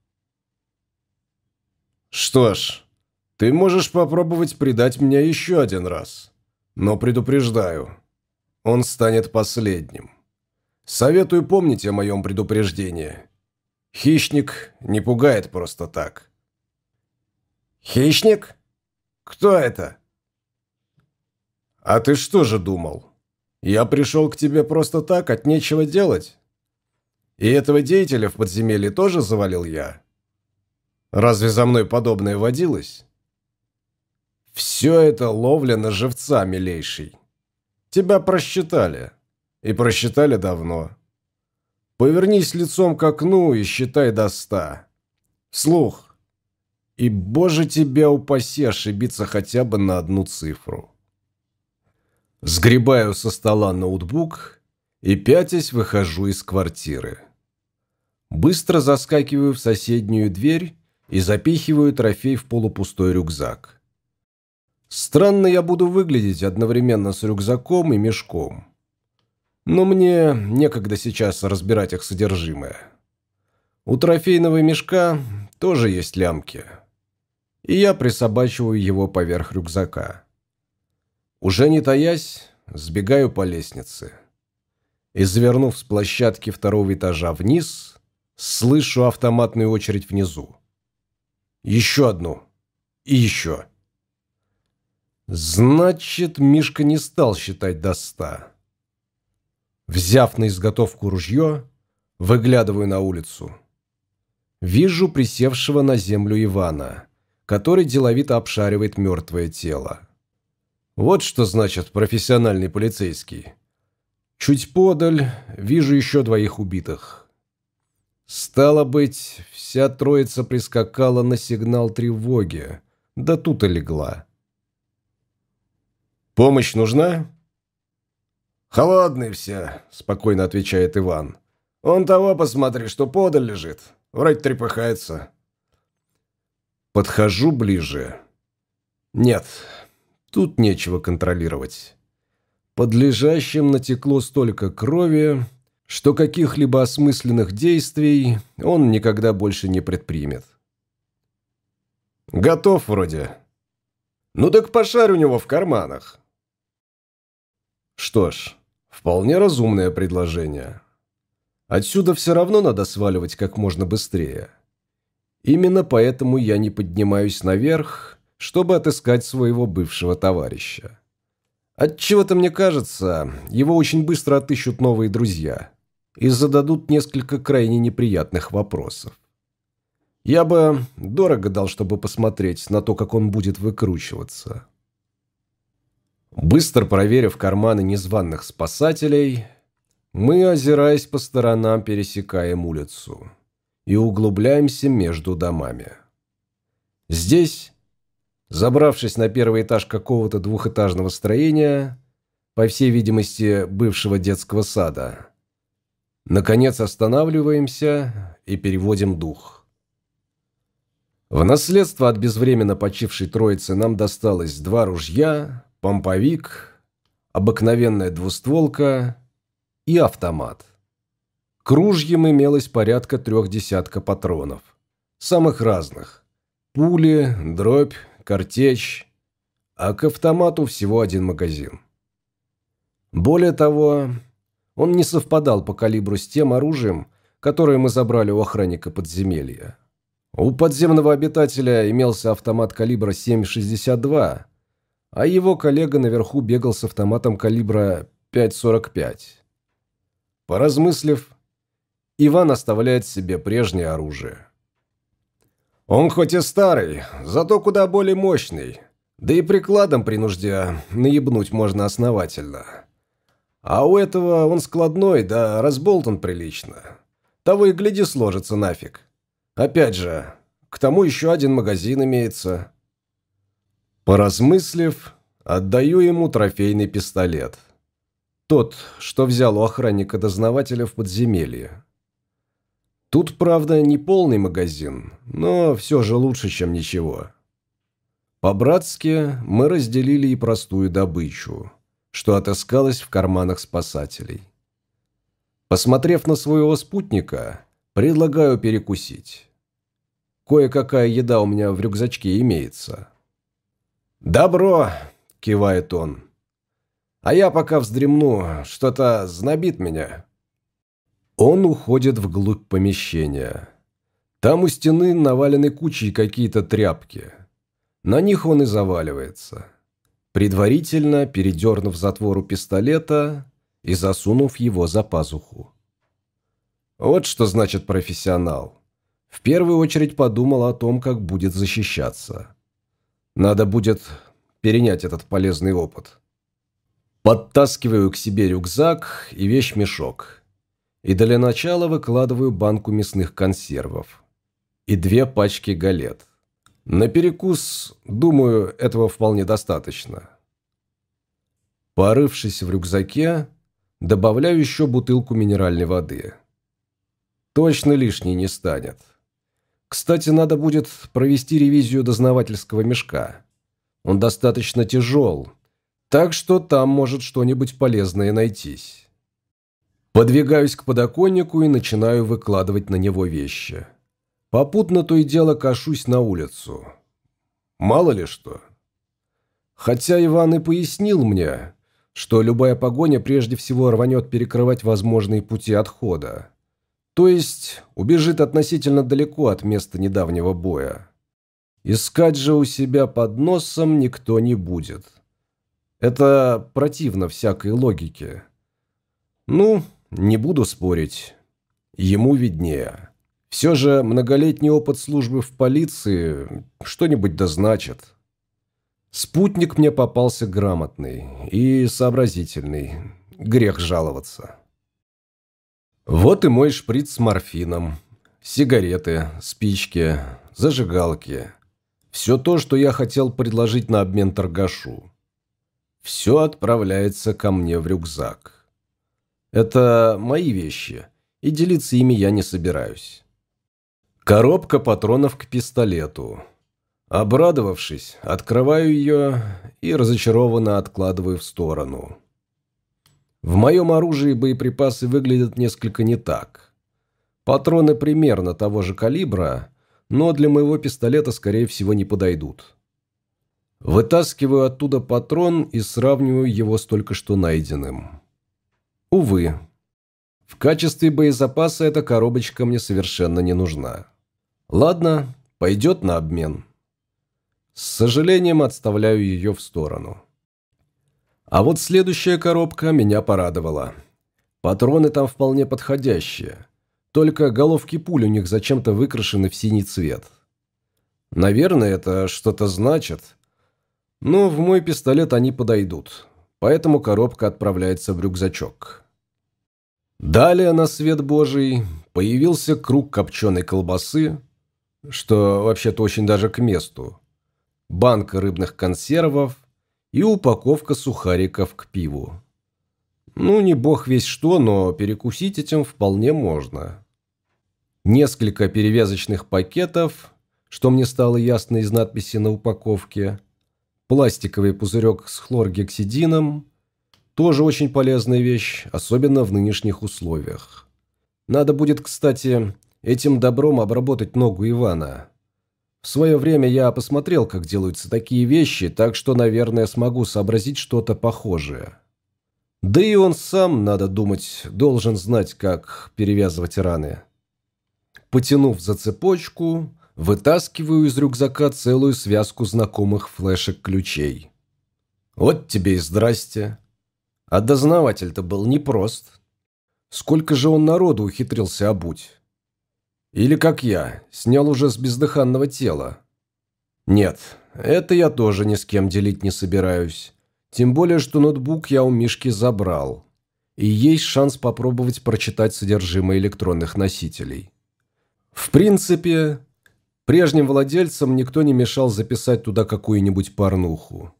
«Что ж, ты можешь попробовать предать меня еще один раз». Но предупреждаю, он станет последним. Советую помнить о моем предупреждении. Хищник не пугает просто так. Хищник? Кто это? А ты что же думал? Я пришел к тебе просто так, от нечего делать? И этого деятеля в подземелье тоже завалил я? Разве за мной подобное водилось? Все это ловля на живца, милейший. Тебя просчитали. И просчитали давно. Повернись лицом к окну и считай до ста. Слух. И, боже тебя упаси, ошибиться хотя бы на одну цифру. Сгребаю со стола ноутбук и, пятясь, выхожу из квартиры. Быстро заскакиваю в соседнюю дверь и запихиваю трофей в полупустой рюкзак. Странно я буду выглядеть одновременно с рюкзаком и мешком. Но мне некогда сейчас разбирать их содержимое. У трофейного мешка тоже есть лямки. И я присобачиваю его поверх рюкзака. Уже не таясь, сбегаю по лестнице. И, завернув с площадки второго этажа вниз, слышу автоматную очередь внизу. Еще одну. И еще. Значит, Мишка не стал считать до ста. Взяв на изготовку ружье, выглядываю на улицу. Вижу присевшего на землю Ивана, который деловито обшаривает мертвое тело. Вот что значит профессиональный полицейский. Чуть подаль вижу еще двоих убитых. Стало быть, вся троица прискакала на сигнал тревоги, да тут и легла. «Помощь нужна?» «Холодный все», — спокойно отвечает Иван. «Он того посмотри, что подаль лежит. Вроде трепыхается». Подхожу ближе. Нет, тут нечего контролировать. Под лежащим натекло столько крови, что каких-либо осмысленных действий он никогда больше не предпримет. «Готов вроде». «Ну так пошарь у него в карманах». Что ж, вполне разумное предложение. Отсюда все равно надо сваливать как можно быстрее. Именно поэтому я не поднимаюсь наверх, чтобы отыскать своего бывшего товарища. Отчего-то мне кажется, его очень быстро отыщут новые друзья и зададут несколько крайне неприятных вопросов. Я бы дорого дал, чтобы посмотреть на то, как он будет выкручиваться. Быстро проверив карманы незваных спасателей, мы, озираясь по сторонам, пересекаем улицу и углубляемся между домами. Здесь, забравшись на первый этаж какого-то двухэтажного строения, по всей видимости, бывшего детского сада, Наконец останавливаемся и переводим дух. В наследство от безвременно почившей троицы нам досталось два ружья, помповик, обыкновенная двустволка и автомат. К ружьям имелось порядка трех десятка патронов. Самых разных. Пули, дробь, картечь. А к автомату всего один магазин. Более того, он не совпадал по калибру с тем оружием, которое мы забрали у охранника подземелья. У подземного обитателя имелся автомат калибра 7,62, а его коллега наверху бегал с автоматом калибра 5,45. Поразмыслив, Иван оставляет себе прежнее оружие. Он хоть и старый, зато куда более мощный, да и прикладом при нужде наебнуть можно основательно. А у этого он складной, да разболтан прилично. Того и гляди сложится нафиг. Опять же, к тому еще один магазин имеется. Поразмыслив, отдаю ему трофейный пистолет. Тот, что взял у охранника-дознавателя в подземелье. Тут, правда, не полный магазин, но все же лучше, чем ничего. По-братски мы разделили и простую добычу что отыскалось в карманах спасателей. Посмотрев на своего спутника, предлагаю перекусить. Кое-какая еда у меня в рюкзачке имеется. «Добро!» – кивает он. «А я пока вздремну, что-то знобит меня». Он уходит вглубь помещения. Там у стены навалены кучей какие-то тряпки. На них он и заваливается предварительно передернув затвору пистолета и засунув его за пазуху. Вот что значит профессионал. В первую очередь подумал о том, как будет защищаться. Надо будет перенять этот полезный опыт. Подтаскиваю к себе рюкзак и вещмешок. И для начала выкладываю банку мясных консервов. И две пачки галет. На перекус, думаю, этого вполне достаточно. Порывшись в рюкзаке, добавляю еще бутылку минеральной воды. Точно лишней не станет. Кстати, надо будет провести ревизию дознавательского мешка. Он достаточно тяжел, так что там может что-нибудь полезное найтись. Подвигаюсь к подоконнику и начинаю выкладывать на него вещи. Попутно то и дело кашусь на улицу. Мало ли что. Хотя Иван и пояснил мне, что любая погоня прежде всего рванет перекрывать возможные пути отхода. То есть убежит относительно далеко от места недавнего боя. Искать же у себя под носом никто не будет. Это противно всякой логике. Ну, не буду спорить. Ему виднее. Все же многолетний опыт службы в полиции что-нибудь да значит. Спутник мне попался грамотный и сообразительный. Грех жаловаться. Вот и мой шприц с морфином. Сигареты, спички, зажигалки. Все то, что я хотел предложить на обмен торгашу. Все отправляется ко мне в рюкзак. Это мои вещи, и делиться ими я не собираюсь. Коробка патронов к пистолету. Обрадовавшись, открываю ее и разочарованно откладываю в сторону. В моем оружии боеприпасы выглядят несколько не так. Патроны примерно того же калибра, но для моего пистолета, скорее всего, не подойдут. Вытаскиваю оттуда патрон и сравниваю его с только что найденным. Увы, в качестве боезапаса эта коробочка мне совершенно не нужна. Ладно, пойдет на обмен. С сожалением отставляю ее в сторону. А вот следующая коробка меня порадовала. Патроны там вполне подходящие. Только головки пуль у них зачем-то выкрашены в синий цвет. Наверное, это что-то значит, но в мой пистолет они подойдут, поэтому коробка отправляется в рюкзачок. Далее на свет божий появился круг копченой колбасы, что вообще-то очень даже к месту, банка рыбных консервов и упаковка сухариков к пиву. Ну, не бог весь что, но перекусить этим вполне можно. Несколько перевязочных пакетов, что мне стало ясно из надписи на упаковке – Пластиковый пузырек с хлоргексидином – тоже очень полезная вещь, особенно в нынешних условиях. Надо будет, кстати, этим добром обработать ногу Ивана. В свое время я посмотрел, как делаются такие вещи, так что, наверное, смогу сообразить что-то похожее. Да и он сам, надо думать, должен знать, как перевязывать раны. Потянув за цепочку, Вытаскиваю из рюкзака целую связку знакомых флешек-ключей. Вот тебе и здрасте. А дознаватель-то был непрост. Сколько же он народу ухитрился обуть? Или, как я, снял уже с бездыханного тела? Нет, это я тоже ни с кем делить не собираюсь. Тем более, что ноутбук я у Мишки забрал. И есть шанс попробовать прочитать содержимое электронных носителей. В принципе, Прежним владельцам никто не мешал записать туда какую-нибудь порнуху.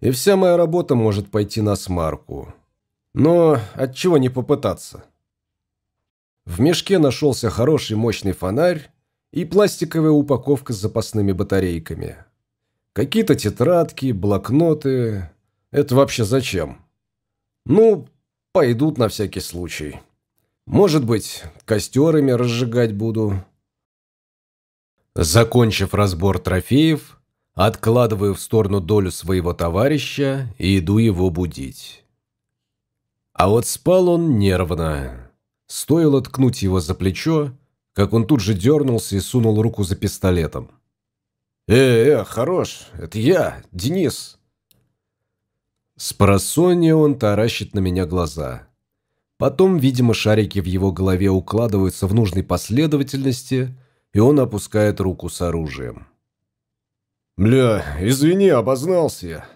И вся моя работа может пойти на смарку. Но от чего не попытаться? В мешке нашелся хороший мощный фонарь и пластиковая упаковка с запасными батарейками. Какие-то тетрадки, блокноты. Это вообще зачем? Ну, пойдут на всякий случай. Может быть, костерами разжигать буду. Закончив разбор трофеев, откладываю в сторону долю своего товарища и иду его будить. А вот спал он нервно. Стоило ткнуть его за плечо, как он тут же дернулся и сунул руку за пистолетом. «Э, э, хорош, это я, Денис!» С просонья он таращит на меня глаза. Потом, видимо, шарики в его голове укладываются в нужной последовательности – и он опускает руку с оружием.
«Бля, извини, обознался я».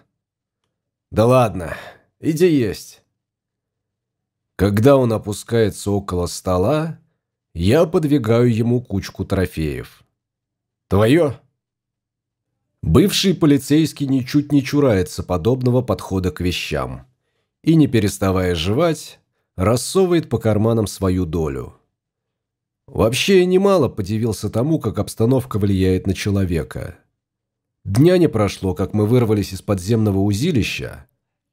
«Да ладно,
Иди есть». Когда он опускается около стола, я подвигаю ему кучку трофеев. «Твое?» Бывший полицейский ничуть не чурается подобного подхода к вещам и, не переставая жевать, рассовывает по карманам свою долю. Вообще я немало подивился тому, как обстановка влияет на человека. Дня не прошло, как мы вырвались из подземного узилища,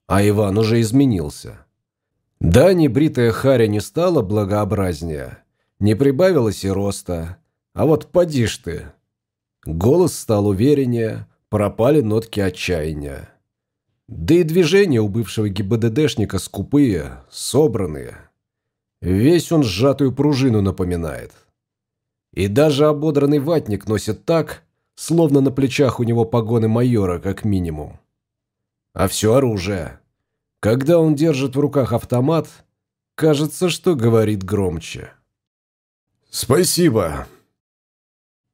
а Иван уже изменился. Да, небритая харя не стала благообразнее, не прибавилось и роста, а вот поди ж ты, Голос стал увереннее, пропали нотки отчаяния. Да и движения у бывшего ГИБДДшника скупые, собранные. Весь он сжатую пружину напоминает. И даже ободранный ватник носит так, словно на плечах у него погоны майора, как минимум. А все оружие. Когда он держит в руках автомат, кажется, что говорит громче.
«Спасибо»,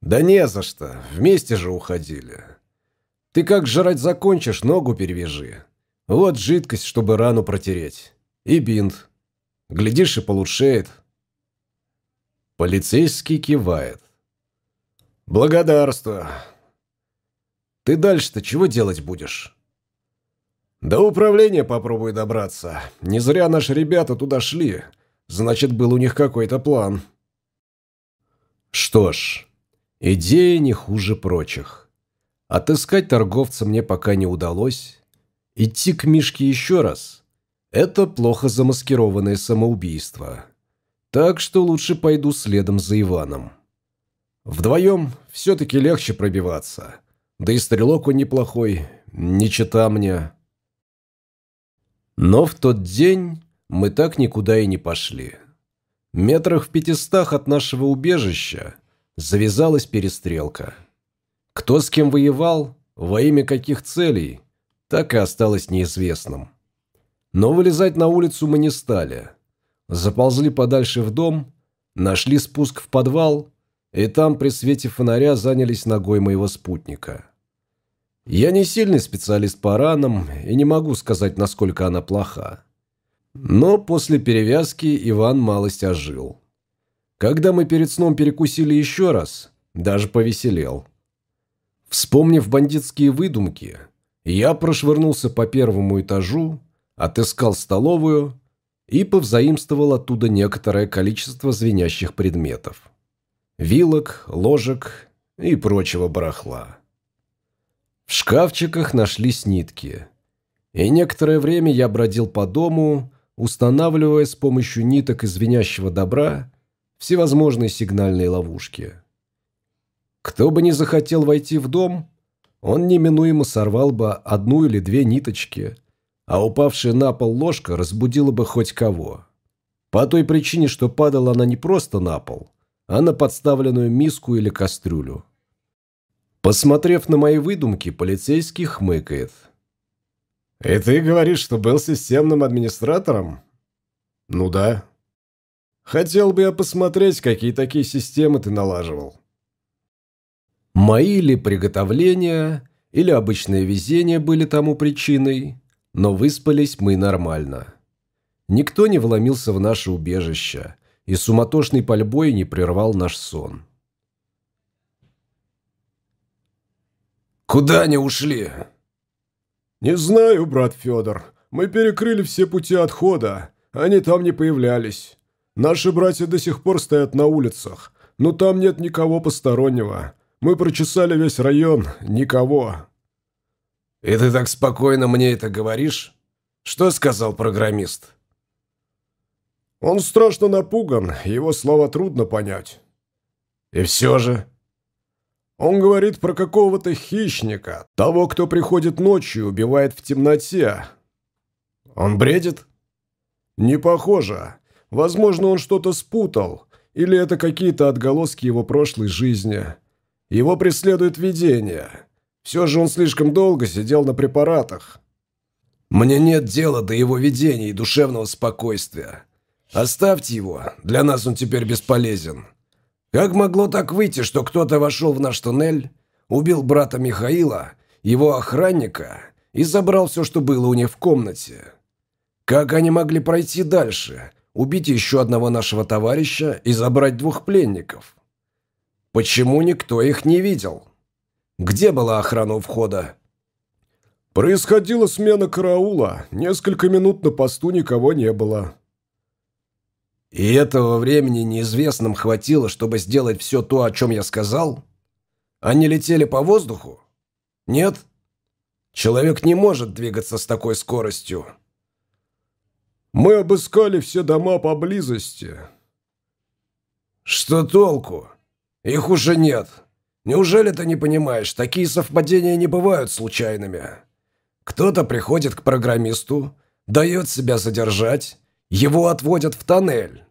«Да не за что. Вместе же уходили. Ты как жрать закончишь, ногу перевяжи. Вот жидкость, чтобы рану протереть. И бинт. Глядишь, и получшеет». Полицейский кивает. «Благодарствую. Ты дальше-то чего делать будешь?» «До управления попробуй добраться. Не зря наши ребята туда шли. Значит, был у них какой-то план». «Что ж, Идея не хуже прочих. Отыскать торговца мне пока не удалось. Идти к Мишке еще раз – это плохо замаскированное самоубийство. Так что лучше пойду следом за Иваном. Вдвоем все-таки легче пробиваться. Да и стрелок он неплохой, не чита мне. Но в тот день мы так никуда и не пошли. Метрах в пятистах от нашего убежища – Завязалась перестрелка. Кто с кем воевал, во имя каких целей, так и осталось неизвестным. Но вылезать на улицу мы не стали. Заползли подальше в дом, нашли спуск в подвал, и там при свете фонаря занялись ногой моего спутника. Я не сильный специалист по ранам и не могу сказать, насколько она плоха. Но после перевязки Иван малость ожил. Когда мы перед сном перекусили еще раз, даже повеселел. Вспомнив бандитские выдумки, я прошвырнулся по первому этажу, отыскал столовую и повзаимствовал оттуда некоторое количество звенящих предметов. Вилок, ложек и прочего барахла. В шкафчиках нашлись нитки, и некоторое время я бродил по дому, устанавливая с помощью ниток из добра всевозможные сигнальные ловушки. Кто бы ни захотел войти в дом, он неминуемо сорвал бы одну или две ниточки, а упавшая на пол ложка разбудила бы хоть кого. По той причине, что падала она не просто на пол, а на подставленную миску или кастрюлю. Посмотрев на мои выдумки, полицейский хмыкает. «И ты говоришь, что был системным администратором?» «Ну да», Хотел бы я посмотреть, какие такие системы ты налаживал. Мои ли приготовления или обычное везение были тому причиной, но выспались мы нормально. Никто не вломился в наше убежище, и суматошный пальбой не прервал наш сон. «Куда они ушли?» «Не знаю, брат Федор. Мы перекрыли все пути отхода. Они там не появлялись. Наши братья до сих пор стоят на улицах, но там нет никого постороннего. Мы прочесали весь район, никого». «И ты так спокойно мне это говоришь? Что сказал программист?» «Он страшно напуган, его слова трудно понять». «И все же?» Он говорит про какого-то хищника, того, кто приходит ночью и убивает в темноте. Он бредит? Не похоже. Возможно, он что-то спутал, или это какие-то отголоски его прошлой жизни. Его преследует видение. Все же он слишком долго сидел на препаратах. Мне нет дела до его видений и душевного спокойствия. Оставьте его, для нас он теперь бесполезен. Как могло так выйти, что кто-то вошел в наш туннель, убил брата Михаила, его охранника и забрал все, что было у них в комнате? Как они могли пройти дальше, убить еще одного нашего товарища и забрать двух пленников? Почему никто их не видел? Где была охрана у входа?
Происходила смена караула. Несколько минут на посту никого не было.
И этого времени неизвестным хватило, чтобы сделать все то, о чем я сказал? Они летели по воздуху? Нет? Человек не может двигаться с такой скоростью.
Мы обыскали все дома поблизости.
Что толку? Их уже нет. Неужели ты не понимаешь, такие совпадения не бывают случайными? Кто-то приходит к программисту, дает себя задержать, его отводят в тоннель.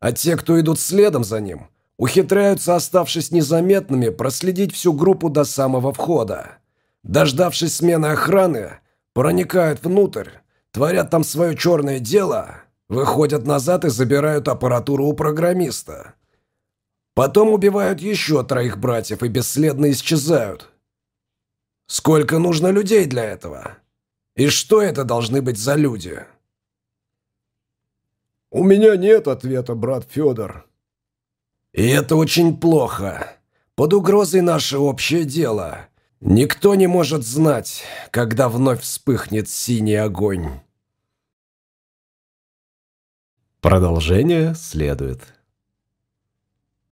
А те, кто идут следом за ним, ухитряются, оставшись незаметными, проследить всю группу до самого входа. Дождавшись смены охраны, проникают внутрь, творят там свое черное дело, выходят назад и забирают аппаратуру у программиста. Потом убивают еще троих братьев и бесследно исчезают. Сколько нужно людей для этого? И что это должны быть за люди?
У меня нет ответа, брат Федор.
И это очень плохо. Под угрозой наше общее дело. Никто не может знать, когда вновь вспыхнет синий огонь.
Продолжение следует.